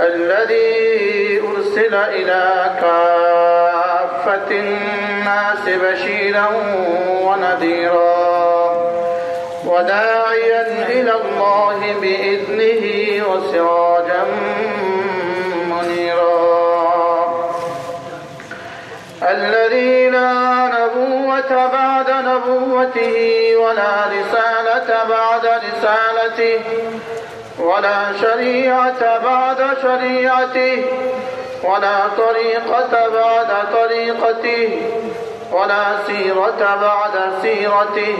الذي أرسل إلى كافة الناس بشيرا ونذيرا وداعيا إلى الله بإذنه وسراجا منيرا. الذي لا نبوة بعد نبوته ولا رسالة بعد رسالته ولا شريعة بعد شريعته ولا طريقة بعد طريقته ولا سيرة بعد سيرته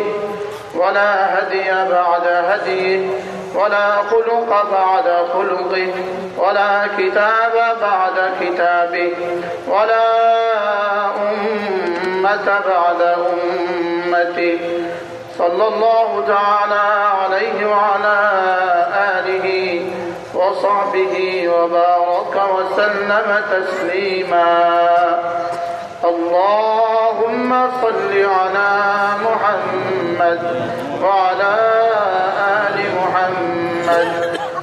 ولا هدي بعد هديه ولا خلق بعد خلقه ولا كتاب بعد كتابه ولا أمة بعد أمته. صلى الله تعالى عليه وعلى آله وصحبه وبارك وسلم تسليما. اللهم صل على محمد وعلى آل محمد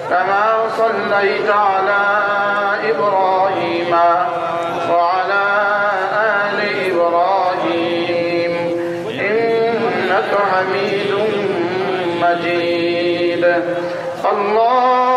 كما صليت على إبراهيم وعلى آل إبراهيم. إنك حميد مجيد. اللهم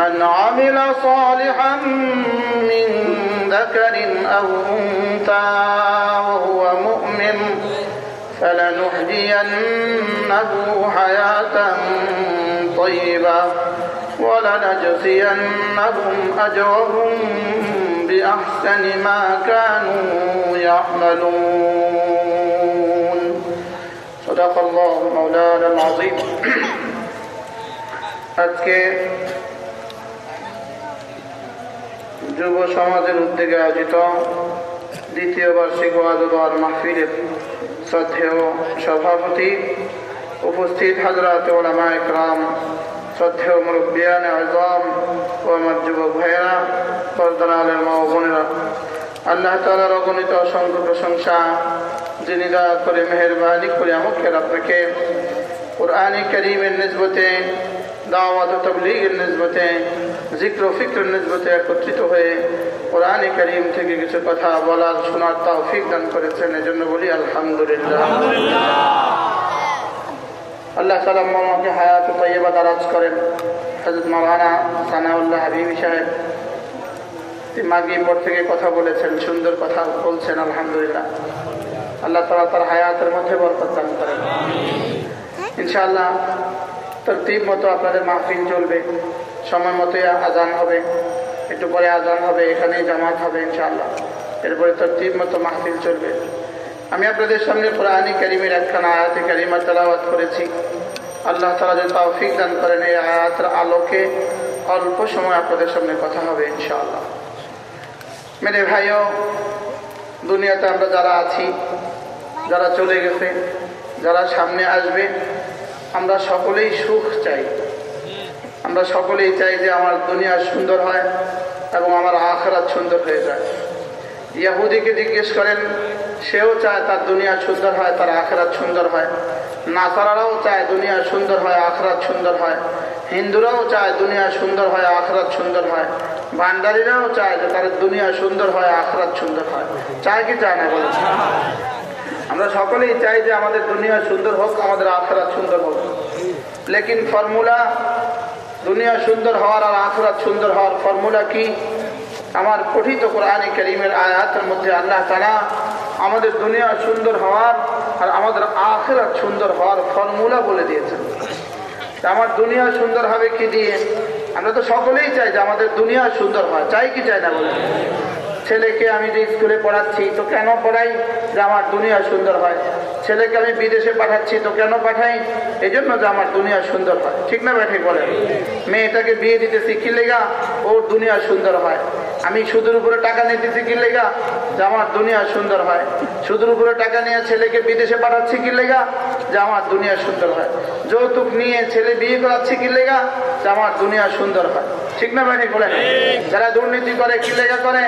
من عمل صالحا من ذكر أو أنثى وهو مؤمن فلنحيينه حياة طيبة ولنجزينهم أجرهم بأحسن ما كانوا يعملون صدق الله مولانا العظيم আজকে যুব সমাজের উদ্যোগে আয়োজিত দ্বিতীয় বার্ষিক ওয়াজুদার মাহফিলের শ্রদ্ধেয় সভাপতি, উপস্থিত হাজরাত ওলামা একরাম শ্রদ্ধেয় মুরব্বিয়ান আজম ও আমার যুবক ভাইয়েরা পর্দানালের মা ও বোনেরা, আল্লাহ তালার অগণিত অসংখ্য প্রশংসা, যিনি দয়া করে মেহরবানি করে আমাকে আপনাকে কোরআনী করিমের নিজবতে দাওয়াত তবলিগের নিজবতে জিক্র ফিক্রের নিজবতে একত্রিত হয়ে কোরআনে করিম থেকে কিছু কথা বলার শোনার তৌফিক দান করেছেন। এজন্য বলি আলহামদুলিল্লাহ। আল্লাহ সালাম আমাকে হায়াত তৈবা দারাজ করেন। হজরত মাওলানা সানাউল্লাহ হাবিবি সাহেব তিনি মাগিয়ে পর থেকে কথা বলেছেন সুন্দর কথা বলছেন আলহামদুলিল্লাহ। আল্লাহ তালা তার হায়াতের মধ্যে বরকত দান করেন। ইনশাআল্লাহ তরতিব মতো আপনাদের মাহফিল চলবে, সময় মতো আজান হবে, একটু পরে আজান হবে, এখানেই জামাত হবে ইনশাআল্লাহ। এরপরে তরতিব মতো মাহফিল চলবে। আমি আপনাদের সামনে কোরআনী করিমের একখানা আয়াতে কারিমা তেলাওয়াত করেছি। আল্লাহ তালা যদি তৌফিক দান করেন, এই আয়াতের আলোকে অল্প সময় আপনাদের সামনে কথা হবে ইনশাআল্লাহ। মেরে ভাইও, দুনিয়াতে আমরা যারা আছি, যারা চলে গেছে, যারা সামনে আসবে আমরা সকলেই সুখ চাই। আমরা সকলেই চাই যে আমার দুনিয়া সুন্দর হয় এবং আমার আখরাত সুন্দর হয়ে যায়। ইয়াহুদিকে জিজ্ঞেস করেন, সেও চায় তার দুনিয়া সুন্দর হয়, তার আখরাত সুন্দর হয়। নাসারারাও চায় দুনিয়া সুন্দর হয়, আখরাত সুন্দর হয়। হিন্দুরাও চায় দুনিয়া সুন্দর হয়, আখরাত সুন্দর হয়। ভান্ডারীরাও চায় যে তার দুনিয়া সুন্দর হয়, আখরাত সুন্দর হয়। চায় কি চায় না বলে আমরা সকলেই চাই যে আমাদের দুনিয়া সুন্দর হোক, আমাদের আখরাত সুন্দর হোক। লেকিন ফর্মুলা, দুনিয়া সুন্দর হওয়ার আর আখরাত সুন্দর হওয়ার ফর্মুলা কি? আমার পঠিত কোরআনে করিমের আয়াতের মধ্যে আল্লাহ তারা আমাদের দুনিয়া সুন্দর হওয়ার আর আমাদের আখরাত সুন্দর হওয়ার ফর্মুলা বলে দিয়েছেন। আমার দুনিয়া সুন্দর হবে কি দিয়ে? আমরা তো সকলেই চাই যে আমাদের দুনিয়া সুন্দর হয়। চাই কি চাই না বলে ছেলেকে আমি যে স্কুলে পড়াচ্ছি, তো কেন পড়াই? যে আমার দুনিয়া সুন্দর হয়। ছেলেকে আমি বিদেশে পাঠাচ্ছি, তো কেন পাঠাই? এই জন্য যে আমার দুনিয়া সুন্দর হয়। ঠিক না ব্যাঠে বলেন? মেয়েটাকে বিয়ে দিতে কি লেগা? ওর দুনিয়া সুন্দর হয়। আমি সুদের উপরে টাকা নিতেছি কি লেগা? যে আমার দুনিয়া সুন্দর হয়। সুদের উপরে টাকা নিয়ে ছেলেকে বিদেশে পাঠাচ্ছি কি লেগা? যে আমার দুনিয়া সুন্দর হয়। যৌতুক নিয়ে ছেলে বিয়ে করাচ্ছি কি লেগা? যে আমার দুনিয়া সুন্দর হয়। ঠিক না ব্যাঠে বলেন। যারা দুর্নীতি করে কি লেগা করে?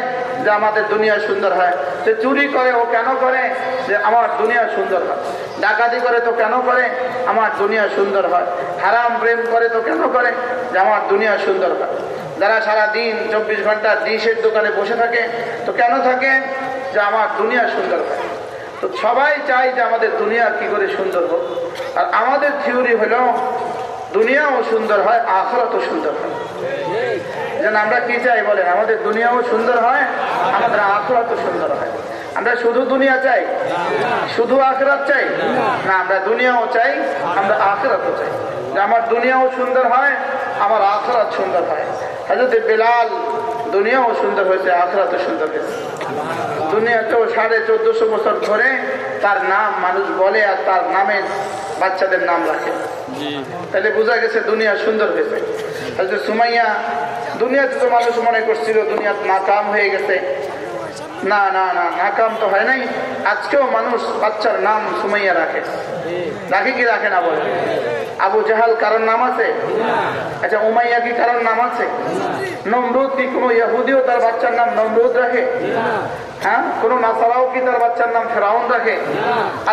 যে আমাদের দুনিয়া সুন্দর হয়। যে চুরি করে ও কেন করে? যে আমার দুনিয়া সুন্দর হয়। ডাকাতি করে তো কেন করে? আমার দুনিয়া সুন্দর হয়। হারাম প্রেম করে তো কেন করে? যে আমার দুনিয়া সুন্দর হয়। যারা সারা দিন চব্বিশ ঘণ্টা ডিশের দোকানে বসে থাকে, তো কেন থাকে? যে আমার দুনিয়া সুন্দর হয়। তো সবাই চাই যে আমাদের দুনিয়া কি করে সুন্দর হোক। আর আমাদের থিওরি হলো, দুনিয়াও সুন্দর হয়, আখরাতও সুন্দর হয়। যেন আমরা কি চাই বলেন? আমাদের দুনিয়াও সুন্দর হয়, আমাদের আখরাতও সুন্দর হয়। আমরা শুধু দুনিয়া চাই? শুধু আখরাত চাই? না, আমরা দুনিয়াও চাই, আমরা আখরাতও চাই। আমার দুনিয়াও সুন্দর হয়, আমার আখরাত সুন্দর হয়। হাজরতে বেলাল দুনিয়াও সুন্দর হয়েছে আখরাতও সুন্দর হয়েছে। দুনিয়াতেও সাড়ে চোদ্দশো বছর ধরে তার নাম মানুষ বলে আর তার নামে বাচ্চাদের নাম রাখে। তাহলে বোঝা গেছে দুনিয়া সুন্দর হয়েছে। হাজরত সুমাইয়া দুনিয়াতে তো মানুষ মনে করছিল দুনিয়া নাকাম হয়ে গেছে। না না না নাকাম তো হয় নাই। আজকেও মানুষ বাচ্চার নাম সুমাইয়া রাখে। রাখে কি রাখে না বলে? আবু জাহাল কারণ নাম আছে? আচ্ছা উমাইয়া কি কারণ নাম আছে? নমরুদ কি কোনো ইয়াহুদিও তার বাচ্চার নাম নমরুদ রাখে? হ্যাঁ? কোনো নাসারাও কি তার বাচ্চার নাম ফেরাউন রাখে?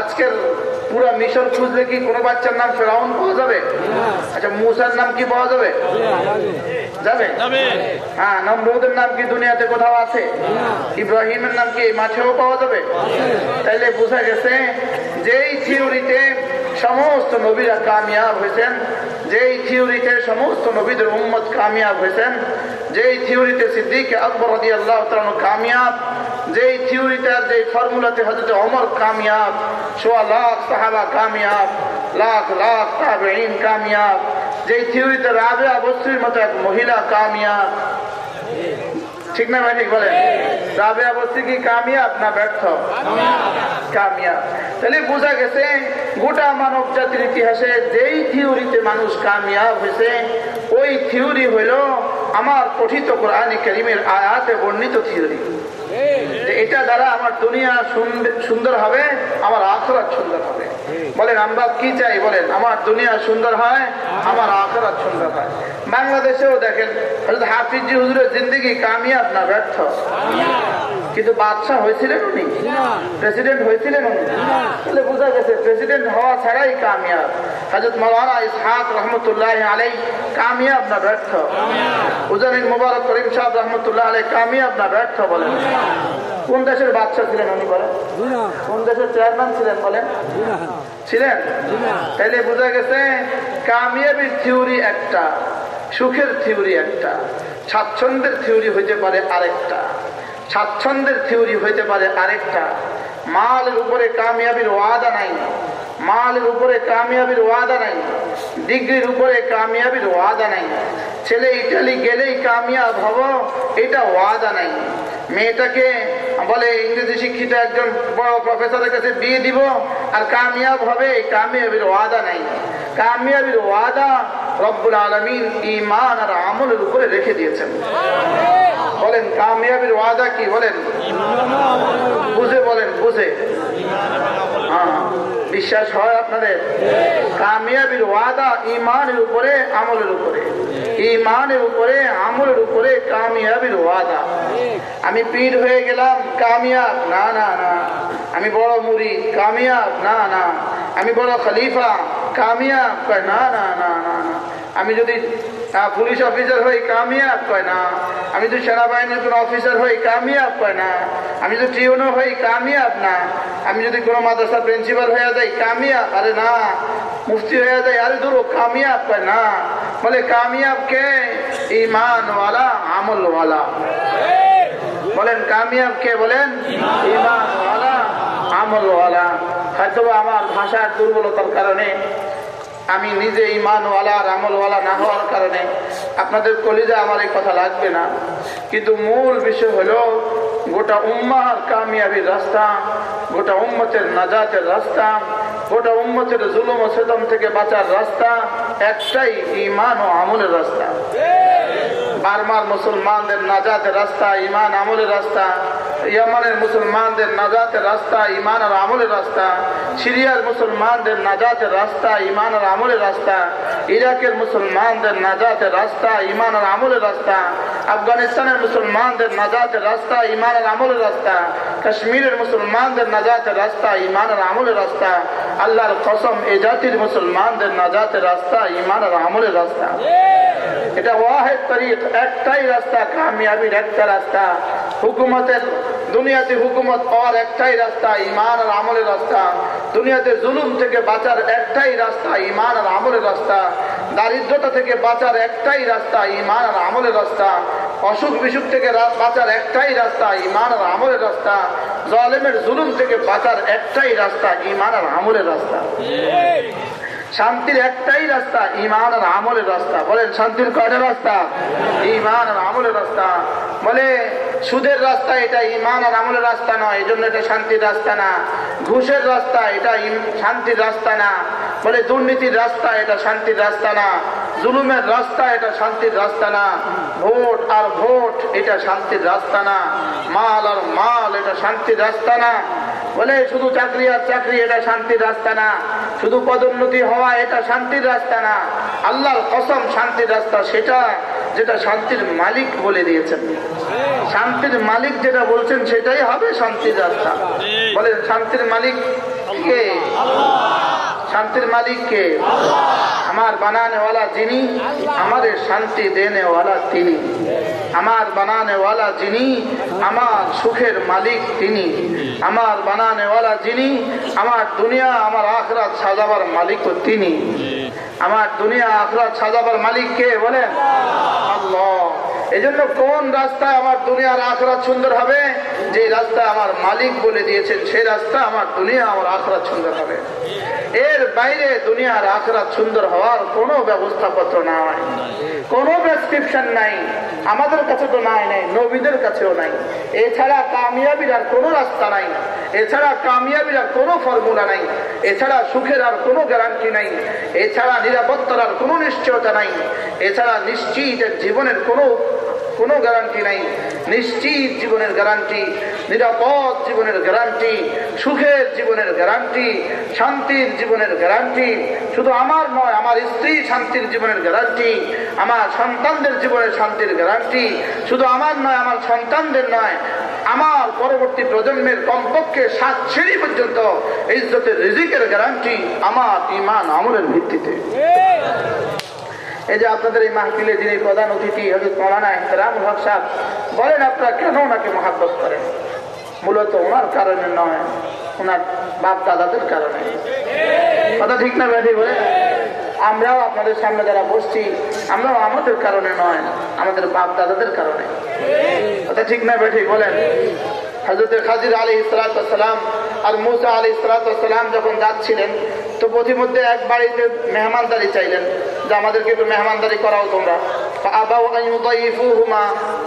আজকের পুরা মিশন খুঁজলে কি কোনো বাচ্চার নাম ফেরাউন পাওয়া যাবে? আচ্ছা মুসার নাম কি পাওয়া যাবে? যাবে? হ্যাঁ নমরুদের নাম কি দুনিয়াতে কোথাও আছে? ইব্রাহিমের নাম কি এই মাঠেও পাওয়া যাবে? তাইলে বোঝা গেছে যেই থিওরিতে সমস্ত নবীরা কামিয়াব হয়েছেন। যেই থিওরিতে সমস্ত নবীদের উম্মত কামিয়াব হয়েছেন, যেই থিওরিতে সিদ্দিক আকবর রদি আল্লাহ কামিয়াব, যেই থিওরিতে আর যেই ফর্মুলাতে হজরত অমর কামিয়াব, সোয়া লাখ সাহাবা কামিয়াব, লাখ লাখ তাবেইন কামিয়াব, যেই থিওরিতে রাবে অবস্ত্রীর মতো এক মহিলা কামিয়াব। ঠিক না ভাই, ঠিক বলেন? রাবে অবস্থি কি কামিয়াব না ব্যর্থ? কামিয়াব। তাহলে বোঝা গেছে গোটা মানব জাতির ইতিহাসে যেই থিওরিতে মানুষ কামিয়াব হয়েছে ওই থিওরি হইল আমার পঠিত কোরআন করিমের আয়াতে বর্ণিত থিওরি। এটা দ্বারা আমার দুনিয়া সুন্দর হবে আমার আখরাত সুন্দর হবে। বলেন আমরা কি চাই বলেন? আমার দুনিয়া সুন্দর হয় আমার আখরাত সুন্দর হয়। বাংলাদেশেও দেখেন হাফিজি হুজুরের জিন্দগি কামিয়াব না ব্যর্থ? কিন্তু বাদশাহ হয়েছিলেন উনি? প্রেসিডেন্ট হয়েছিলেন উনি? তাহলে বোঝা গেছে প্রেসিডেন্ট হওয়া ছাড়াই কামিয়াব। হাজরত মৌলানা ইসহাক রহমতুল্লাহ আলাই কামিয়াব না ব্যর্থ? উজানির মুবারক করিম সাহেব রহমতুল্লাহ আলাই কামিয়াব না ব্যর্থ বলেন? কোন দেশের বাদশাহ ছিলেন উনি বলেন? কোন দেশের চেয়ারম্যান ছিলেন বলেন? ছিলেন? তাইলে বোঝা গেছে কামিয়াবির থিওরি একটা, সুখের থিওরি একটা, স্বাচ্ছন্দ্যের থিওরি হইতে পারে আরেকটা, স্বাচ্ছন্দ্যের থিওরি হইতে পারে আরেকটা। মালের উপরে কামিয়াবির ওয়াদা নাই, মালের উপরে কামিয়াবির ওয়াদা নাই, ডিগ্রির উপরে কামিয়াবির ওয়াদা নাই। ছেলে ইটালি গেলেই কামিয়াব হব, এটা ওয়াদা নাই। মেয়েটাকে বলে ইংরেজি শিক্ষিত একজন বড় প্রফেসরের কাছে বিয়ে দিব আর কামিয়াব হবে কামিয়াবির ওয়াদা নাই। কামিয়াবির ওয়াদা রব্বুল আলমিন ইমান আর আমলের উপরে রেখে দিয়েছেন। বলেন কামিয়াবির ওয়াদা কি? বলেন। বুঝে বলেন বুঝে। হ্যাঁ, বিশ্বাস হয় আপনাদের? কামিয়াবির ওয়াদা ইমানের উপরে, আমলের উপরে। ইমানের উপরে, আমলের উপরে কামিয়াবির ওয়াদা। আমি পীর হয়ে গেলাম, কামিয়াব, না না না। আমি বড় মুড়ি, কামিয়াব, না না। আমি বড় খলিফা, কামিয়াব, কয় না না না না আমি যদি পুলিশ অফিসার হই, কামিয়াব, কয় না। আমি যদি সেনাবাহিনীর কোনো অফিসার হই, কামিয়াব কয় না। আমি যদি টিউনো হই, কামিয়াব না। আমি যদি কোনো মাদ্রাসার প্রিন্সিপাল হয়ে যাই, কামিয়াব। আরে না, মুফতি হয়ে যায় আরে দূর কামিয়াব কয় না। বলে, কামিয়াব কে? ইমানওয়ালা আমলওয়ালা বলেন, কামিয়াব কে বলেন? ইমানওয়ালা আমলওয়ালা হয়তো আমার ভাষার দুর্বলতার কারণে আমি নিজে ইমানওয়ালা আর আমলওয়ালা না হওয়ার কারণে আপনাদের কলিজা আমার এই কথা লাগবে না। কিন্তু মূল বিষয় হলো, গোটা উম্মার কামিয়াবির রাস্তা, গোটা উম্মতের নাজাতের রাস্তা, গোটা উম্মতের জুলুম ও সেদম থেকে বাঁচার রাস্তা, একটাই ইমান ও আমলের রাস্তা। বার্মার মুসলমানদের নাজাতের রাস্তা ইমান আমলের রাস্তা, ইয়ামানের মুসলমানদের নাজাতের রাস্তা ইমান আর আমলের রাস্তা, সিরিয়ার মুসলমানদের নাজাতের রাস্তা ইমান আর আমলের রাস্তা, ইরাকের মুসলমানদের নাজাতের রাস্তা ইমান আর আমলের রাস্তা, আফগানিস্তানের মুসলমানদের নাজাতের রাস্তা ইমান আর আমলের রাস্তা, কাশ্মীরের মুসলমানদের নাজাতের রাস্তা ইমান আর আমলের রাস্তা, আল্লাহর কসম এ জাতির মুসলমানদের নাজাতের রাস্তা ইমান আর আমলের রাস্তা। এটা ওয়াহেদ তরিক, একটাই রাস্তা কামিয়াবির একটা রাস্তা। হুকুমতের দুনিয়াতে হুকুমত পাওয়ার একটাই রাস্তা ইমান আর আমলের রাস্তা। দুনিয়াতে জুলুম থেকে বাঁচার একটাই রাস্তা ইমান আর আমলের রাস্তা। দারিদ্রতা থেকে বাঁচার একটাই রাস্তা ইমান আর আমলের রাস্তা। অসুখ বিসুখ থেকে বাঁচার একটাই রাস্তা ইমান আর আমলের রাস্তা। জলেমের জুলুম থেকে বাঁচার একটাই রাস্তা ইমান আর আমলের রাস্তা। শান্তির একটাই রাস্তা ইমান আর আমলের রাস্তা। বলেন, শান্তির কয়টা রাস্তা? ইমান আর আমলের রাস্তা। বলে, সুদের রাস্তা এটা ইমান আর আমলের রাস্তা নয় এই জন্য এটা শান্তির রাস্তা না। ঘুষের রাস্তা এটা শান্তির রাস্তা না। বলে, দুর্নীতির রাস্তা এটা শান্তির রাস্তা না। জুলুমের রাস্তা এটা শান্তির রাস্তা না। ভোট আর ভোট এটা শান্তির রাস্তা না। মাল আর মাল এটা শান্তির রাস্তা না। বলে শুধু চাকরি আর চাকরি এটা শান্তির রাস্তা না। শুধু পদোন্নতি হওয়া এটা শান্তির রাস্তা না। আল্লাহর কসম শান্তির রাস্তা সেটা যেটা শান্তির মালিক বলে দিয়েছেন। শান্তির মালিক যেটা বলছেন সেটাই হবে শান্তির রাস্তা। বলে শান্তির মালিক কে? শান্তির মালিক কে? আমার বানানেওয়ালা যিনি, আমাদের শান্তি দেনেওয়ালা তিনি। আমার বানানেওয়ালা যিনি, আমার সুখের মালিক তিনি। আমার বানানেওয়ালা যিনি, আমার দুনিয়া, আমার আখরাত সাজাবার মালিকও তিনি। আমার দুনিয়া, আখরাত সাজাবার মালিক কে বলেন? আল্লাহ। এই জন্য কোন রাস্তায় আমার দুনিয়ার আখরাত সুন্দর হবে? যে রাস্তা আমার মালিক বলে দিয়েছেন সেই রাস্তা আমার দুনিয়া, আমার আখরাত সুন্দর হবে। এর বাইরে দুনিয়ার আখরাত সুন্দর হওয়ার কোনো ব্যবস্থাপত্র নাই। কোনো প্রেসক্রিপশন নাই। আমাদের কাছে তো নাই নাই। নবীদের কাছেও নাই। এছাড়া কামিয়াবির আর কোনো রাস্তা নাই। এছাড়া কামিয়াবির আর কোনো ফর্মুলা নাই। এছাড়া সুখের আর কোনো গ্যারান্টি নাই। এছাড়া নিরাপত্তার আর কোনো নিশ্চয়তা নাই। এছাড়া নিশ্চিত জীবনের কোনো কোনো গ্যারান্টি নাই। নিশ্চিত জীবনের গ্যারান্টি নিরাপদ জীবনের গ্যারান্টি সুখের জীবনের গ্যারান্টি শান্তির জীবনের গ্যারান্টি শুধু আমার নয়, আমার স্ত্রী শান্তির জীবনের গ্যারান্টি আমার সন্তানদের জীবনের শান্তির গ্যারান্টি শুধু আমার নয়, আমার সন্তানদের নয়, আমার পরবর্তী প্রজন্মের কমপক্ষে সাত শ্রেণি পর্যন্ত ইজ্জতের রিজিকের গ্যারান্টি আমার ইমান আমলের ভিত্তিতে। এই যে আপনাদের এই মাহফিলে যিনি প্রধান অতিথি হজরত মৌলানা ইহতরাম হক সাহেব, বলেন আপনারা কেন ওনাকে মহাব্বত করেন? মূলত ওনার কারণে নয়, ওনার বাপ দাদাদের কারণে। কথা ঠিক না ব্যাধি বলে? আমরাও আপনাদের সামনে যারা বসছি, আমরাও আমাদের কারণে নয়, আমাদের বাপ দাদাদের কারণে। কথা ঠিক না ব্যাঠি বলেন? হজরত খাজির আলী ইসলাতাম আর মুসা আলী ইসলাতাম যখন যাচ্ছিলেন, তো প্রতিমধ্যে এক বাড়িতে মেহমানদারি চাইলেন যে আমাদেরকে একটু মেহমানদারি করাও তোমরা।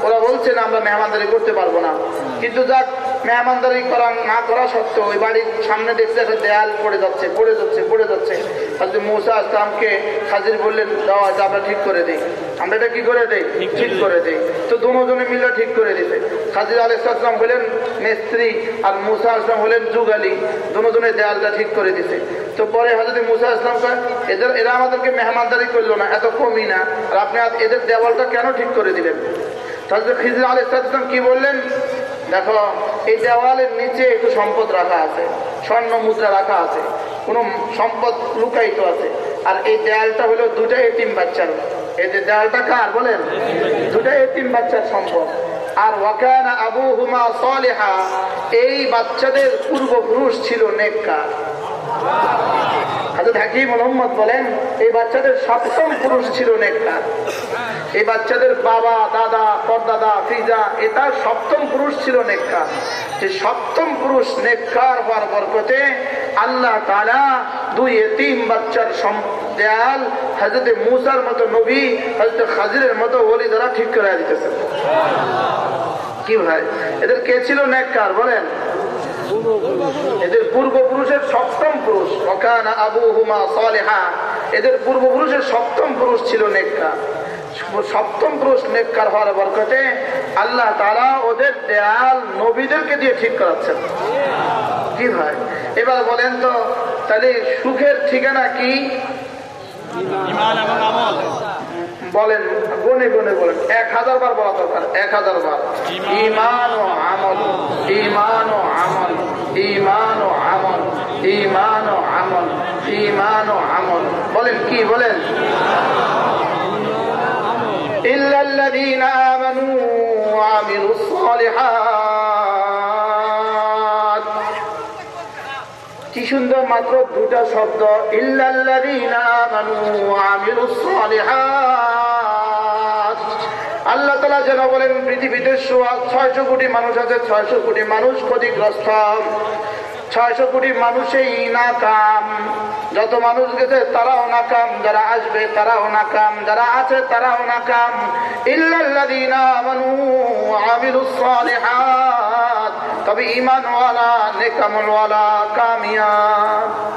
ওরা বলছেন আমরা মেহমানদারি করতে পারব না। কিন্তু যাক মেহমানদারি করা না করা সত্ত্বেও ওই বাড়ির সামনে দেখছে একটা দেয়াল পড়ে যাচ্ছে পড়ে যাচ্ছে পড়ে যাচ্ছে। তাহলে মৌসা আসলামকে হাজির বললেন দেওয়া আছে আমরা ঠিক করে দিই। আমরা এটা কি করে দেই? ঠিক করে দিই। তো দুজনে মিলে ঠিক করে দিতে হাজির আল ইসলাম হলেন মিস্ত্রি আর মুসা আসলাম হলেন যুগালি। দুজনে দেয়ালটা ঠিক করে দিতে তো পরে হাজরত মুসা আসলাম এদের, এরা আমাদেরকে মেহমানদারি করল না, এত কমই না। আর আপনি এদের দেওয়ালটা কেন ঠিক করে দিলেন? তাহলে খিজরা আল ইসলাম কি বললেন? দেখো, এই দেওয়ালের নিচে একটু সম্পদ রাখা আছে, স্বর্ণ মুদ্রা রাখা আছে, কোনো সম্পদ লুকায়িত আছে। আর এই দেয়ালটা হলো দুটা এটিম বাচ্চার। এই যে দেয়ালটা কার বলেন? দুটা এটিম বাচ্চার সম্পদ। আর ওয়াকান আবু হুমা সলেহা, এই বাচ্চাদের পূর্বপুরুষ ছিল নেককার। আল্লাহ দুই এতিম বাচ্চার দেয়াল মুসার মতো নবী হাজরত খাজিরের মতো ওলি দ্বারা ঠিক করে দিতেছে কি ভাই? এদের কে ছিল নেককার বলেন। এদের পূর্বপুরুষের সপ্তম পুরুষ ওকানা আবু হুমা সালেহা। এদের পূর্বপুরুষের সপ্তম পুরুষ ছিল নেককা সপ্তম পুরুষ নেককার হওয়ার বরকতে আল্লাহ তারা ওদের দেয়াল নবীদেরকে দিয়ে ঠিক করাচ্ছেন। কি ভাই এবার বলেন তো তাহলে সুখের ঠিকানা কি? বলেন গনে গনে বলেন এক হাজার বার বলা দরকার এক হাজার বার ইমান ও আমল ইমান ও আমল ইমান ও আমল ইমান ও আমল ইমান ও আমল বলেন কি বলেন إلا الذين آمنوا وعملوا الصالحات কি সুন্দর মাত্র দুটা শব্দ ইল্লাল্লাযীনা আমানু ওয়া আমিলুস সালিহাত আল্লাহ তালা যেন বলেন, পৃথিবীতে ছয়শো কোটি মানুষ আছে, ছয়শো কোটি মানুষ ক্ষতিগ্রস্ত। ছয়শো কোটি মানুষই নাকাম। যত মানুষ গেছে, তারাও নাকাম। যারা আসবে, তারাও নাকাম। যারা আছে, তারাও নাকাম। তবে ঈমানওয়ালা, নেকামলওয়ালা, কামিয়াব।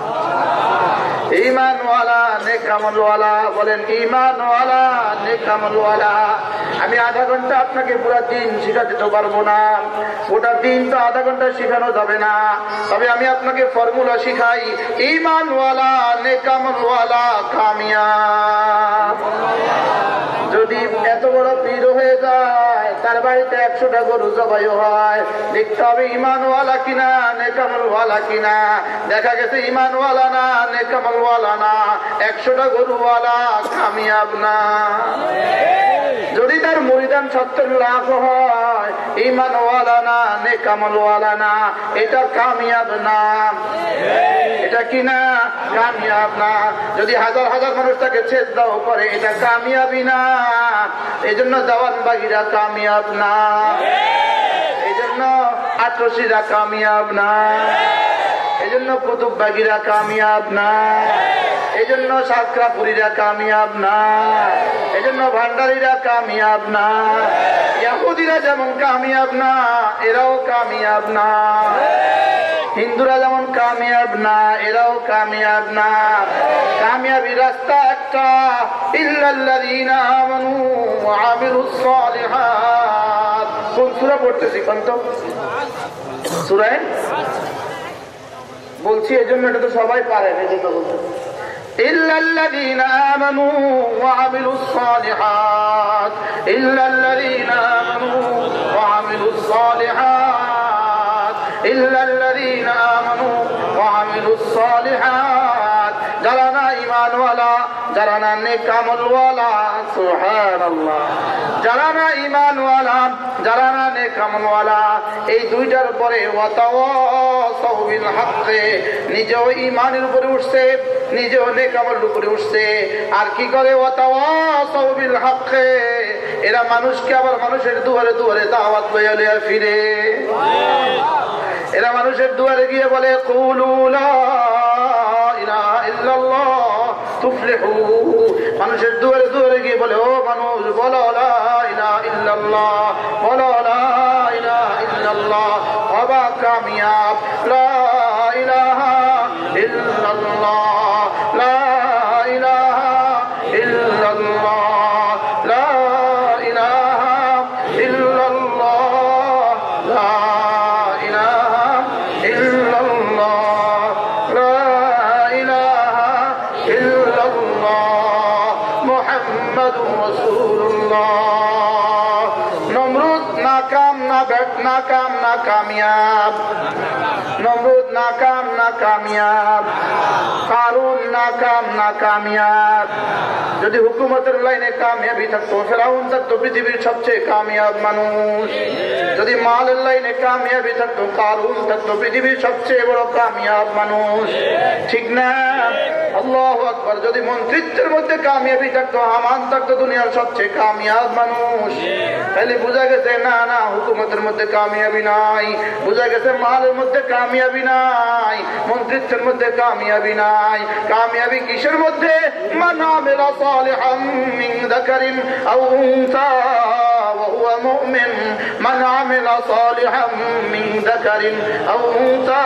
ইমানওয়ালা নেকামলওয়ালা বলেন ইমানওয়ালা নেকামলওয়ালা। আমি আধা ঘণ্টা আপনাকে পুরো দিন শিখাতে পারব না। গোটা দিন তো আধা ঘণ্টা শিখানো যাবে না। তবে আমি আপনাকে ফর্মুলা শিখাই। ইমানওয়ালা নেকামলওয়ালা কামিয়াব যদি এত বড় ভিড় হয়ে যায়, তার বাড়িতে একশোটা গরু জবাই হয়। দেখতে হবে ইমানওয়ালা কিনা নেকামলওয়ালা কিনা। দেখা গেছে ইমানওয়ালা না নেকামলওয়ালা না। একশোটা গরুওয়ালা কামিয়াব না। যদি তার মরিদান সত্তর লাখ হয়। ইমানওয়ালা না নেকামলওয়ালা না এটা কামিয়াব না। এটা কি না? কামিয়াব না। যদি হাজার হাজার মানুষ তাকে ছেদ দাও করে এটা কামিয়াবি না। এই জন্য বাগিরা কামিয়াব না। এই জন্য আট্রসিরা কামিয়াব না। এই জন্য বাগিরা কামিয়াব না। এই জন্য সাকরাপুরীরা কামিয়াব না। এই জন্য ভান্ডারীরা কামিয়াব না। ইয়াহুদিরা যেমন কামিয়াব না, এরাও কামিয়াব না। হিন্দুরা যেমন কামিয়াব না, এরাও কামিয়াব না। কামিয়াবি রাস্তা একটা। পড়তেছি কোন তো সূরায় বলছি, এজন্য এটা তো সবাই পারেন এজন্য বলতেছি إلا الذين آمنوا وعملوا الصالحات إلا الذين آمنوا وعملوا الصالحات إلا الذين آمنوا وعملوا الصالحات. جلنا إيمان যারা না নেকামলওয়ালা, সুবহানাল্লাহ। যারা না ঈমানওয়ালা, যারা না নেকামলওয়ালা, এই দুইটার পরে ওয়াতাওয়াসাউ বিল হককে, নিজেও ঈমানের উপরে উঠছে, নিজেও নেকামল উপরে উঠছে। আর কি করে ওয়াতাওয়াসাউ বিল হককে? এরা মানুষকে আবার মানুষের দুয়ারে দুয়ারে দাওয়াত লইয়া ফিরে। এরা মানুষের দুয়ারে গিয়ে বলে কুলুলা মানুষের দুয়ারে দুয়ারে গিয়ে বলে ও মানুষ বলো ইল্লাল্লাহ বলো ইল্লাল্লাহ কামিয়াব ইল্লাল্লাহ। যদি হুকুমতের লাইনে কামিয়াবি থাকতো, ফেরাউন থাকতো, পৃথিবীর সবচেয়ে কামিয়াব মানুষ। যদি মালের লাইনে কামিয়াবি থাকতো, কারুন থাকতো, পৃথিবীর সবচেয়ে বড় কামিয়াব মানুষ। ঠিক না? আল্লাহ আকবর যদি মন্ত্রিত্বের মধ্যে কামিয়াবি থাকতো হামান থাকতো দুনিয়ার সবচেয়ে কামিয়াব মানুষ তাহলে বোঝা গেছে না না হুকুমতের মধ্যে কামিয়াবি নাই বোঝা গেছে মালের মধ্যে কামিয়াবি নাই মন্ত্রিত্বের মধ্যে কামিয়াবি নাই কামিয়াবি কিসের মধ্যে মান আমিলা সালিহাম মিন যাকারিন আও উনসা وهو مؤمن من عمل صالحا من ذكر أو أنثى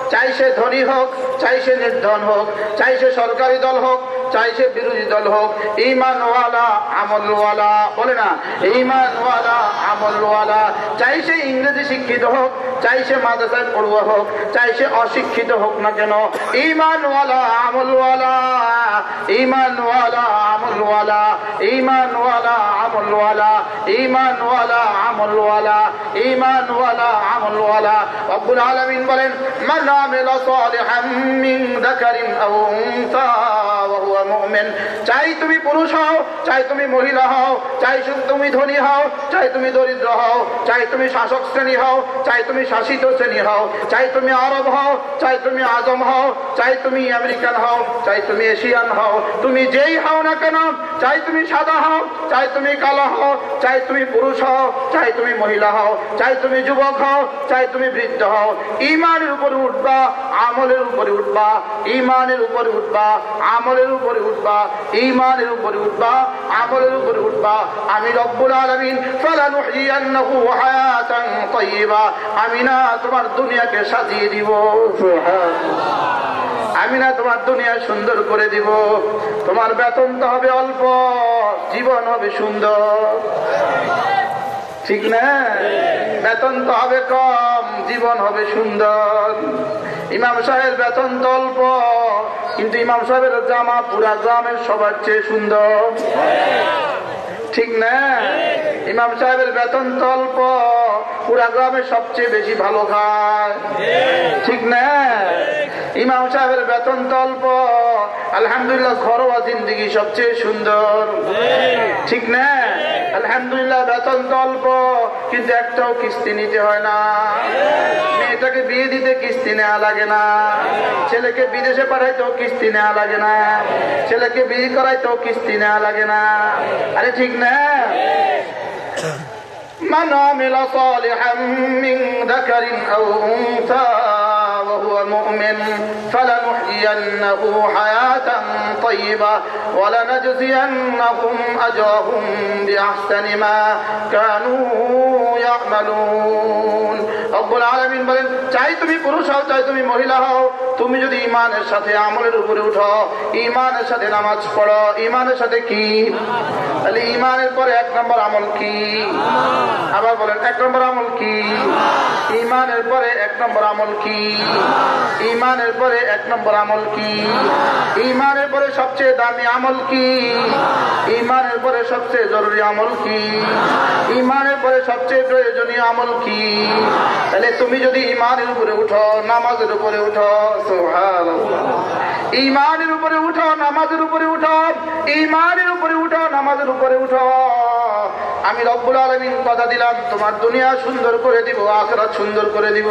চাই সে ধনী হোক, চাই সে নির্ধন হোক, চাই সে সরকারি দল হোক, চাই সে বিরোধী দল হোক। ইমানওয়ালা, আমলওয়ালা, বলে না, ইমানওয়ালা, আমলওয়ালা, চাই সে ইংরেজি শিক্ষিত হোক, চাই সে মাদ্রাসায় পড়ুয়া হোক, চাই সে অশিক্ষিত হোক না কেন। ইমানওয়ালা, আমলওয়ালা ইমানওয়ালা আমলওয়ালা, ইমানওয়ালা মান মিন হুয়া চাই তুমি পুরুষ হও চাই তুমি মহিলা হও চাই তুমি ধনী হও চাই তুমি দরিদ্র হও চাই তুমি শাসক শ্রেণি হও চাই তুমি শাসিত শ্রেণি হও চাই তুমি আরব হও চাই তুমি আজম হও চাই তুমি আমেরিকান হও চাই তুমি এশিয়ান হও তুমি যেই হও না কেন চাই তুমি সাদা হও চাই তুমি কালো হও, চাই তুমি পুরুষ হও, চাই তুমি মহিলা হও, চাই তুমি যুবক হও, চাই তুমি বৃদ্ধ হও। ইমানের উপরে উঠবা, আমলের উপরে উঠবা, ইমানের উপরে উঠবা, আমলের উপরে উঠবা, ইমানের উপরে উঠবা, আমলের উপরে উঠবা। আমি রব্বুল আলামিন ফালানুহইয়ান্নাহু হায়াতান তাইয়্যিবা আমি না তোমার দুনিয়াকে সাজিয়ে দিব। আমি না তোমার দুনিয়া সুন্দর করে দিব। তোমার বেতন তো হবে অল্প, জীবন হবে সুন্দর। ঠিক না? বেতন তো হবে কম, জীবন হবে সুন্দর। ইমাম সাহেবের বেতন তো অল্প, কিন্তু ইমাম সাহেবের জামা পুরা গ্রামের সবার চেয়ে সুন্দর। ঠিক না? ইমাম সাহেবের বেতন তো অল্প, পুরা গ্রামে সবচেয়ে বেশি ভালো খায়। ঠিক না? ইমাম সাহেবের বেতন তো অল্প আলহামদুলিল্লাহ ঘরোয়া জিন্দিগি সবচেয়ে সুন্দর ঠিক না আলহামদুলিল্লাহ বেতন তো অল্প কিন্তু একটাও কিস্তি নিতে হয় না মেয়েটাকে বিয়ে দিতে কিস্তি নেওয়া লাগে না ছেলেকে বিদেশে পাঠাইতেও কিস্তি নেওয়া লাগে না ছেলেকে বিয়ে করাইতেও কিস্তি নেওয়া লাগে না আরে ঠিক না من عمل صالحا من ذكر أو أنثى وهو مؤمن فلنحيينه حياة طيبة ولنجزينهم أجرهم بأحسن ما كانوا يعملون رب العالمين বলেন চাই তুমি পুরুষ হও চাই তুমি মহিলা হও তুমি যদি ইমানের সাথে আমলের উপরে উঠো ইমানের সাথে নামাজ পড়ো ইমানের সাথে কি তাহলে ইমানের পরে এক নম্বর আমল কি আবার বলেন এক নম্বর আমল কি ইমানের পরে এক নম্বর আমল কি? ইমানের পরে এক নম্বর আমল কি? ইমানের পরে সবচেয়ে দামি আমল কি? ইমানের পরে সবচেয়ে জরুরি আমল কি? ইমানের পরে সবচেয়ে প্রয়োজনীয় আমল কি? তাহলে তুমি যদি ইমানের উপরে উঠো, নামাজের উপরে উঠো ইমানের উপরে উঠো, নামাজের উপরে উঠো, ইমানের উপরে উঠো, নামাজের উপরে উঠো। আমি রব্বুল আলমিন কথা দিলাম তোমার দুনিয়া সুন্দর করে দিব আখরাত সুন্দর করে দিব।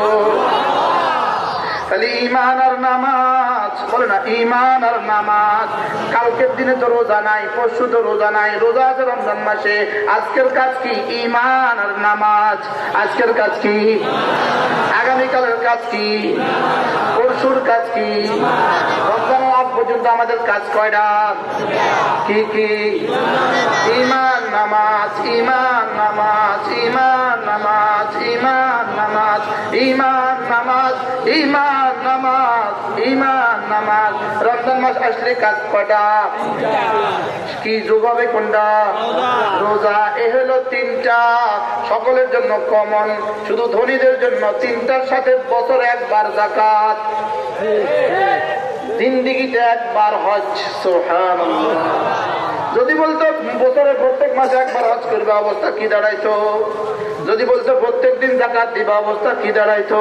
তাহলে ইমান আর নামাজ, বলে না ইমান আর নামাজ। কালকের দিনে তো রোজা নাই, পরশু তো রোজা নাই, রোজা আছে রমজান মাসে। আজকের কাজ কি? ইমান আর নামাজ। আজকের কাজ কি? আগামীকালের কাজ কি? পরশুর কাজ কি? রমজানের আগ পর্যন্ত আমাদের কাজ কয়টা? কি কি? ইমান নামাজ ইমান নামাজ ইমান নামাজ ইমান নামাজ ইমান নামাজ ইমান নামাজ ইমান নামাজ। রমজান মাস আসলে কাজ কটা কি যোগ কোনটা? রোজা, এ হলো তিনটা। সকলের জন্য কমন শুধু ধনীদের জন্য। তিনটার সাথে বছর একবার জাকাত একবার হজ যদি বলতো বছরে প্রত্যেক মাসে একবার হজ করবে, অবস্থা কি দাঁড়াইতো? যদি বলতো প্রত্যেক দিন জাকাত দিবা, অবস্থা কি দাঁড়াইতো?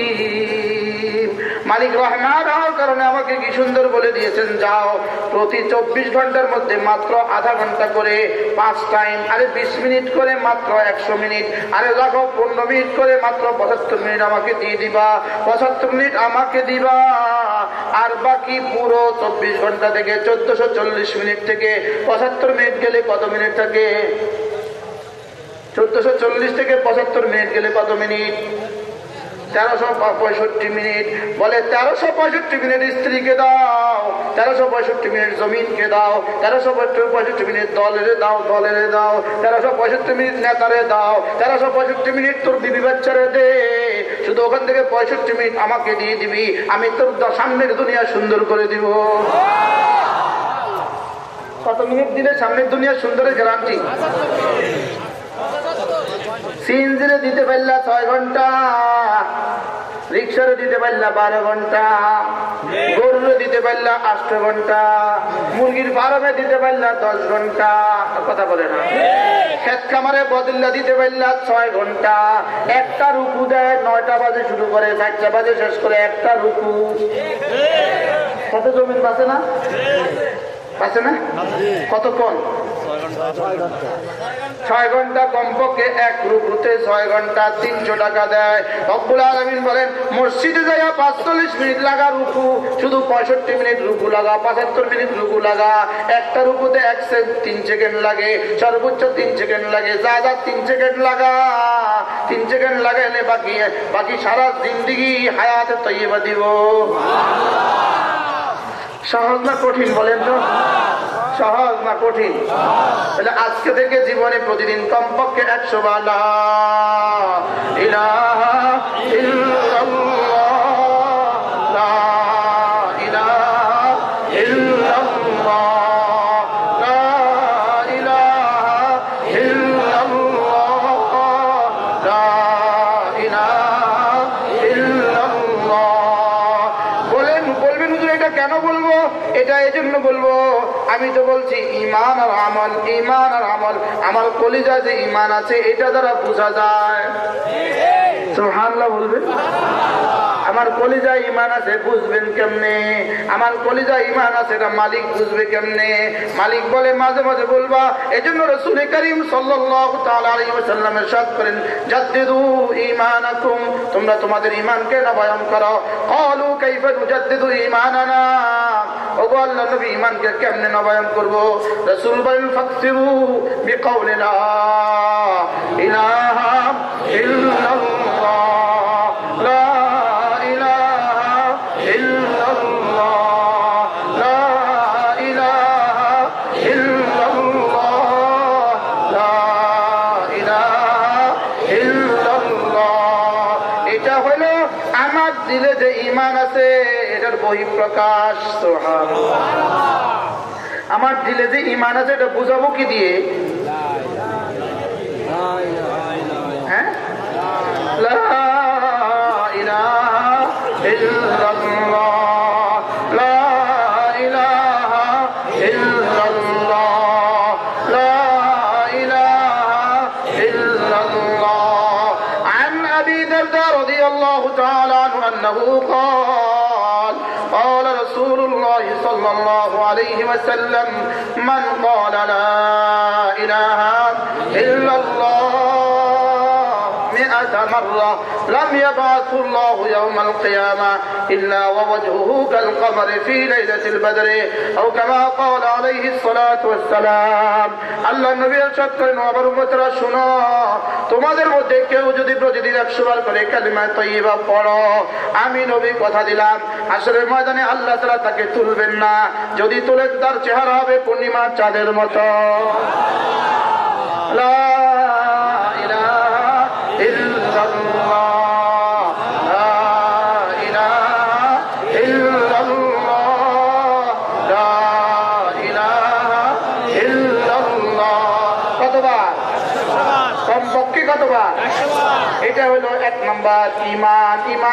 মালিক রহমান হওয়ার কারণে আমাকে কি সুন্দর বলে দিয়েছেন, যাও। প্রতি চব্বিশ ঘণ্টার মধ্যে মাত্র আধা ঘণ্টা করে পাঁচ টাইম, আরে বিশ মিনিট করে মাত্র একশো মিনিট, আরে দেখো পনেরো মিনিট করে মাত্র পঁচাত্তর মিনিট আমাকে দিয়ে দিবা, পঁচাত্তর মিনিট আমাকে দিবা। আর বাকি পুরো চব্বিশ ঘণ্টা থেকে চোদ্দশো চল্লিশ মিনিট থেকে পঁচাত্তর মিনিট গেলে কত মিনিট থাকে? চোদ্দশো চল্লিশ থেকে পঁচাত্তর মিনিট গেলে কত মিনিট? তেরোশো পঁয়ষট্টি মিনিট। বলে, তেরোশো পঁয়ষট্টি মিনিট দাও, তেরোশো পঁয়ষট্টি মিনিট জমিনকে দাও, তেরোশো পঁয়ষট্টি মিনিট দাও দাও, তেরোশো পঁয়ষট্টি মিনিট দাও, তেরোশো পঁয়ষট্টি মিনিট তোর দে, শুধু ওখান থেকে পঁয়ষট্টি মিনিট আমাকে দিয়ে দিবি, আমি তোর সামনের দুনিয়া সুন্দর করে দিব। কত মিনিট দিলে সামনের দুনিয়া সুন্দরের গ্যারান্টি? সিএনজিরে দিতে পারলা ছয় ঘণ্টা রিক্সারে দিতে পারলা বারো ঘণ্টা গরুরে দিতে পারলা আষ্ট ঘণ্টা, মুরগির ফার্মে দিতে পারলা দশ ঘণ্টা। কথা বলে না। খেত খামারে বদল্লা দিতে পারলা ছয় ঘণ্টা। একটা রুকু দেয়, নয়টা বাজে শুরু করে, চারটা বাজে শেষ করে একটা রুকু। কত জমিন বাঁচে না? বাঁচে না? কতক্ষণ? ছয় ঘণ্টা কমপক্ষে এক রুকুতে ছয় ঘণ্টা তিনশো টাকা দেয়। রব্বুল আলমিন বলেন, মসজিদে যাইয়া পাঁচচল্লিশ মিনিট লাগা রুকু, শুধু পঁয়ষট্টি মিনিট রুকু লাগা, পঁচাত্তর মিনিট রুকু লাগা, একটা রুকুতে এক তিন সেকেন্ড লাগে, সর্বোচ্চ তিন সেকেন্ড লাগে, যা যা তিন সেকেন্ড লাগা, তিন সেকেন্ড লাগাইলে বাকি বাকি সারা জিন্দিগি হায়াতে তৈবা দিব। সহজ না কঠিন বলেন তো? সহজ না কঠিন? তাহলে আজকে থেকে জীবনে প্রতিদিন কমপক্ষে একশো বলব যে ইমান আছে, এটা দ্বারা বোঝা যায়। বলবেন? আমার কলিজা ইমান আছে, বুঝবেন কেমনে? আমার কলিজা ইমান আছে, এটা মালিক বুঝবে কেমনে? মালিক বলে, মাঝে মাঝে বলবা এই জন্য রসুল করিম সাল্লামের সাথ করেন, জাদ্দিদু ইমান তোমরা তোমাদের ইমানকে নবায়ন করো। অলু কাইফা জাদ্দিদু ইমানানা ওগো আল্লাহ নবী ইমানকে কেমনে নবায়ন করব? রাসূল বলেন ফাকসিরু বিকাউলি লা ইলাহা ইল্লাল্লাহ। বহিঃপ্রকাশ আমার দিলে যে ইমান আছে এটা বুঝাবো কি দিয়ে? وسلم من قال لا إله إلا الله. مرة لم يبعث الله يوم القيامة إلا ووجهه كالقمر في ليلة البدر أو كما قال عليه الصلاة والسلام আল্লাহ নবী ارشاد করেন আবার উম্মতরা শুনো তোমাদের মধ্যে কেউ যদি প্রতিদিন একশো বার করে কালিমা তৈবা পড়ো আমি নবী কথা দিলাম আসলে ময়দানে আল্লাহ তারা তাকে তুলবেন না যদি তুলেন তার চেহারা হবে পূর্ণিমার চাঁদের মতো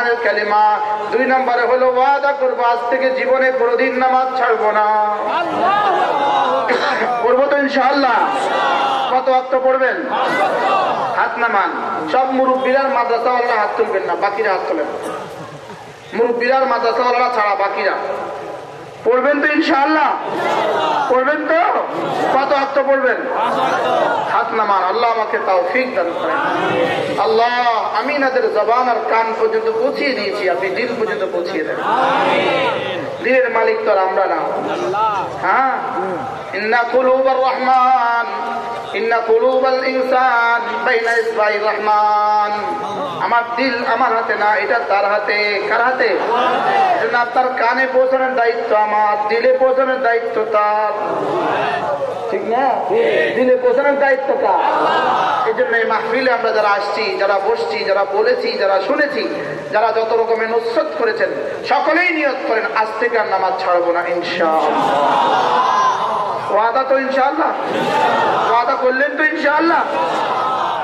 ইমানের কালিমা। দুই নম্বরে হলো ওয়াদা করব আজ থেকে জীবনে কোনোদিন নামাজ ছাড়বো না। করব তো ইনশাআল্লাহ। কত অক্ত পড়বেন? হাত নামান। সব মুরব্বীরার মাদ্রাসাওয়ালারা হাত তুলবেন না বাকিরা হাত তোলেন। মুরব্বীরার মাদ্রাসাওয়ালারা ছাড়া বাকিরা। পড়বেন তো ইনশাআল্লাহ। পড়বেন তো? কত অক্ত পড়বেন? হাত নামান আল্লাহ আমাকে তাও ফিক দান করেন। আল্লাহ আমি নাদের জবান আর কান পর্যন্ত পৌঁছিয়ে দিয়েছি আপনি দিল পর্যন্ত পৌঁছিয়ে দেন। দিলের মালিক তো আমরা না। হ্যাঁ? ইন্না কুলুবার রহমান। ইন্না কুলুবাল ইনসান বাইনা আমার দিল আমার হাতে না, এটা তার হাতে। কার হাতে? এজন্য আপনার কানে পৌঁছানোর দায়িত্ব আমার, দিলে পৌঁছানোর দায়িত্ব তার। ঠিক না? দিলে পৌঁছানোর দায়িত্ব কার? এই জন্য এই মাহফিলে আমরা যারা আসছি, যারা বসছি, যারা বলেছি, যারা শুনেছি, যারা যত রকমের নসরত করেছেন, সকলেই নিয়ত করেন, আজ থেকে আর নামাজ ছাড়বো না, ইনশাআল্লাহ। ওয়াদা তো ইনশাআল্লাহ ওয়াদা করলেন তো ইনশাআল্লাহ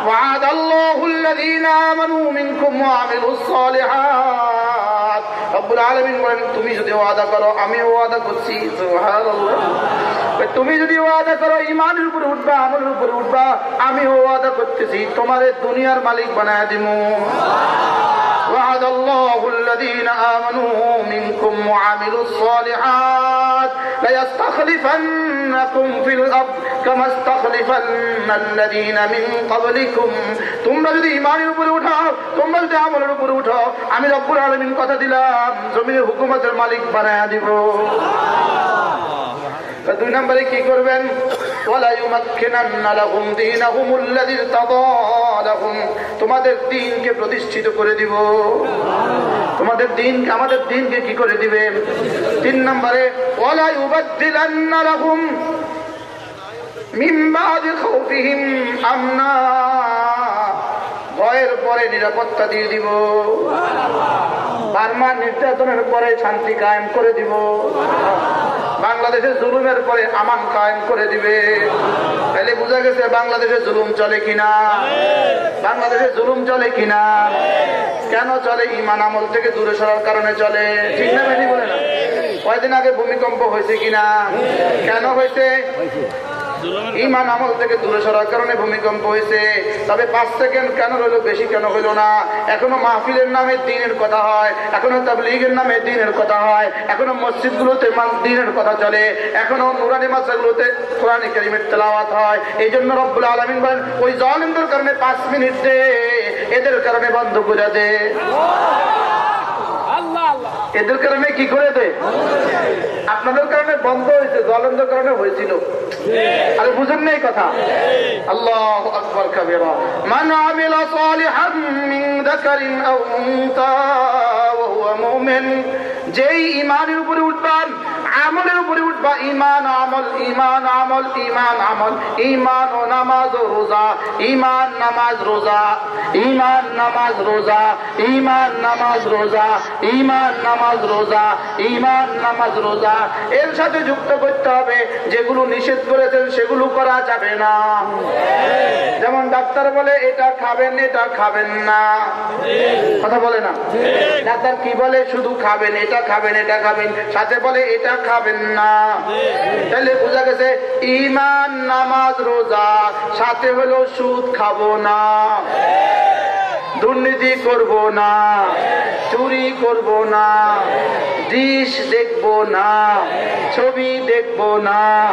وعد الله الذين آمنوا منكم وعملوا الصالحات রব্বুল আলামিন বলেন তুমি যদি ওয়াদা করো আমি ওয়াদা করছি সুবহানাল্লাহ তুমি যদি ওয়াদা করো ইমানের উপরে উঠবা আমলের উপরে উঠবা আমি ওয়াদা করতেছি তোমার দুনিয়ার মালিক বানায় দিমু وعد الله الذين آمنوا منكم وعملوا الصالحات ليستخلفنكم في الأرض كما استخلفن الذين من قبلكم তোমরা যদি ইমানের উপরে উঠাও তোমরা যদি আমলের উপরে উঠাও আমি রব্বুল আলমিন কথা দিলাম জমিনের হুকুমতের মালিক বানায় দিব তা দুই নম্বরে কি করবেন? তোমাদের দিনকে প্রতিষ্ঠিত করে দিব। তোমাদের দিন আমাদের দিনকে কি করে দিবে? তিন নম্বরে ওলাই ভয়ের পরে নিরাপত্তা দিয়ে দিব। বার্মা নির্যাতনের পরে শান্তি কায়েম করে দিব। বাংলাদেশের জুলুমের পরে আমান কায়েম করে দিবে। তাহলে বোঝা গেছে বাংলাদেশে জুলুম চলে কিনা? বাংলাদেশে জুলুম চলে কিনা? কেন চলে? ইমান আমল থেকে দূরে সরার কারণে চলে। ঠিক না না কয়দিন আগে ভূমিকম্প হয়েছে কিনা? কেন হয়েছে? ইমান আমল থেকে দূরে সরার কারণে ভূমিকম্প হয়েছে। তবে পাঁচ সেকেন্ড কেন রইল বেশি কেন হইল না? এখনও মাহফিলের নামে দিনের কথা হয় এখনও তাবলিগের নামে দিনের কথা হয় এখনও মসজিদ গুলোতে দিনের কথা চলে এখনও নুরানি মাসাগুলোতে কোরআন করিমের তেলাওয়াত হয়। এই জন্য রব্বুল আলমিন বলেন ওই জলিমদের কারণে পাঁচ মিনিট দে এদের কারণে বন্ধ করে দে। এদের কারণে কি করে দে? আপনাদের কারণে বন্ধ হয়েছে জলন্দের কারণে হয়েছিল। আরে বুঝেন না এই কথা। আল্লাহ আকবর কাবিরা। মান আমিলা সালিহান মিন যাকারিন আও উনসা, ওয়া হুয়া মুমিন। যেই ইমানের উপরে উঠবেন আমলের উপরে উঠবা ইমান আমল ইমান আমল ইমান আমল। ইমান ও নামাজ ও রোজা ইমান নামাজ রোজা ইমান নামাজ রোজা ইমান নামাজ রোজা ইমান নামাজ রোজা ইমান নামাজ রোজা। এর সাথে যুক্ত করতে হবে যেগুলো নিষেধ করেছেন সেগুলো করা যাবে না। যেমন ডাক্তার বলে এটা খাবেন এটা খাবেন না। কথা বলে না? ডাক্তার কি বলে? শুধু খাবেন এটা খাবেন এটা খাবেন। সাথে বলে এটা খাবেন না। তাহলে বোঝা গেছে ইমান নামাজ, রোজা, সাথে হলো সুদ খাব না। দুর্নীতি করব না। চুরি করব না। ডিশ দেখব না। ছবি দেখব না।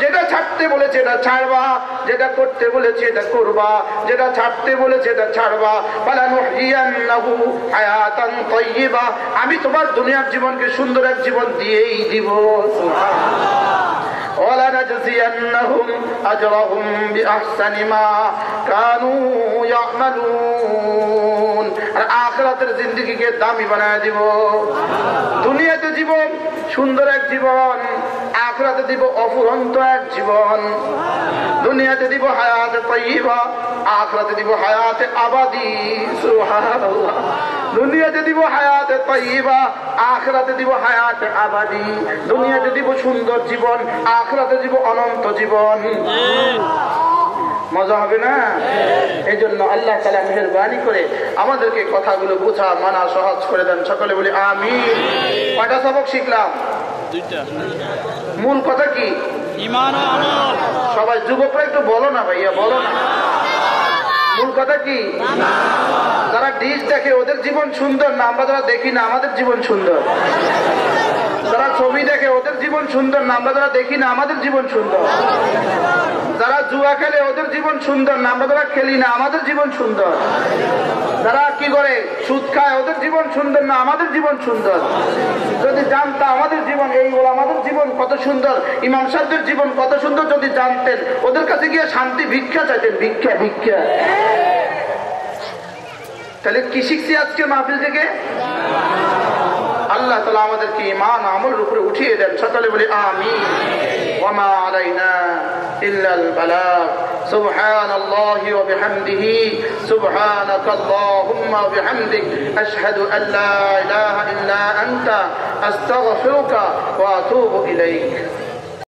যেটা ছাড়তে বলেছে এটা ছাড়বা যেটা করতে বলেছে এটা করবা যেটা ছাড়তে বলেছে এটা ছাড়বা ফালানুহিয়ান্নাহু হায়াতান তাইয়্যিবা আমি তোমার দুনিয়ার জীবনকে সুন্দর এক জীবন দিয়েই দিব ولنجزينهم أجرهم بأحسن ما كانوا يعملون আর আখরাতের জিন্দগিকে দামি বানায় দিব দুনিয়াতে জীবন সুন্দর এক জীবন আখরাতে দিব অফুরন্ত এক জীবন। দুনিয়াতে দিব হায়াতে তৈবা আখরাতে দিব হায়াতে আবাদি দুনিয়াতে দিব হায়াতে তৈবা আখরাতে দিব হায়াতে আবাদি। দুনিয়াতে দিব সুন্দর জীবন, আখরাতে দিব অনন্ত জীবন। মজা হবে না? এই জন্য আল্লাহ তালা মেহরবানি করে আমাদেরকে কথাগুলো বোঝা, মানা, সহজ করে দেন। সকলে বলি আমি কয়টা সবক শিখলাম? মূল কথা কি? সবাই যুবকরা একটু বলো না ভাইয়া বলো না। মূল কথা কি? যারা ডিশ দেখে ওদের জীবন সুন্দর না? আমরা যারা দেখি না আমাদের জীবন সুন্দর। যারা ছবি দেখে ওদের জীবন সুন্দর না? আমরা যারা দেখি না আমাদের জীবন সুন্দর। যারা জুয়া খেলে ওদের জীবন সুন্দর না, আমরা যারা খেলি না, আমাদের জীবন সুন্দর। যারা কি করে, সুদ খায়, ওদের জীবন সুন্দর না, আমাদের জীবন সুন্দর। যদি জানতা, আমাদের জীবন এই বলে আমাদের জীবন কত সুন্দর, ইমাম সাহেবদের জীবন কত সুন্দর যদি জানতেন, ওদের কাছে গিয়ে শান্তি, ভিক্ষা চাইতেন, ভিক্ষা ভিক্ষা। তাহলে কি শিখছি আজকে মাহফিল থেকে? আল্লাহ তালা আমাদেরকে ইমান আমলের উপরে উঠিয়ে দেন। সকালে বলি আমি ওমা আলাইনা। إلا البلاغ. سبحان الله وبحمده. سبحانك اللهم وبحمدك. أشهد أن لا إله إلا أنت. أستغفرك وأتوب إليك.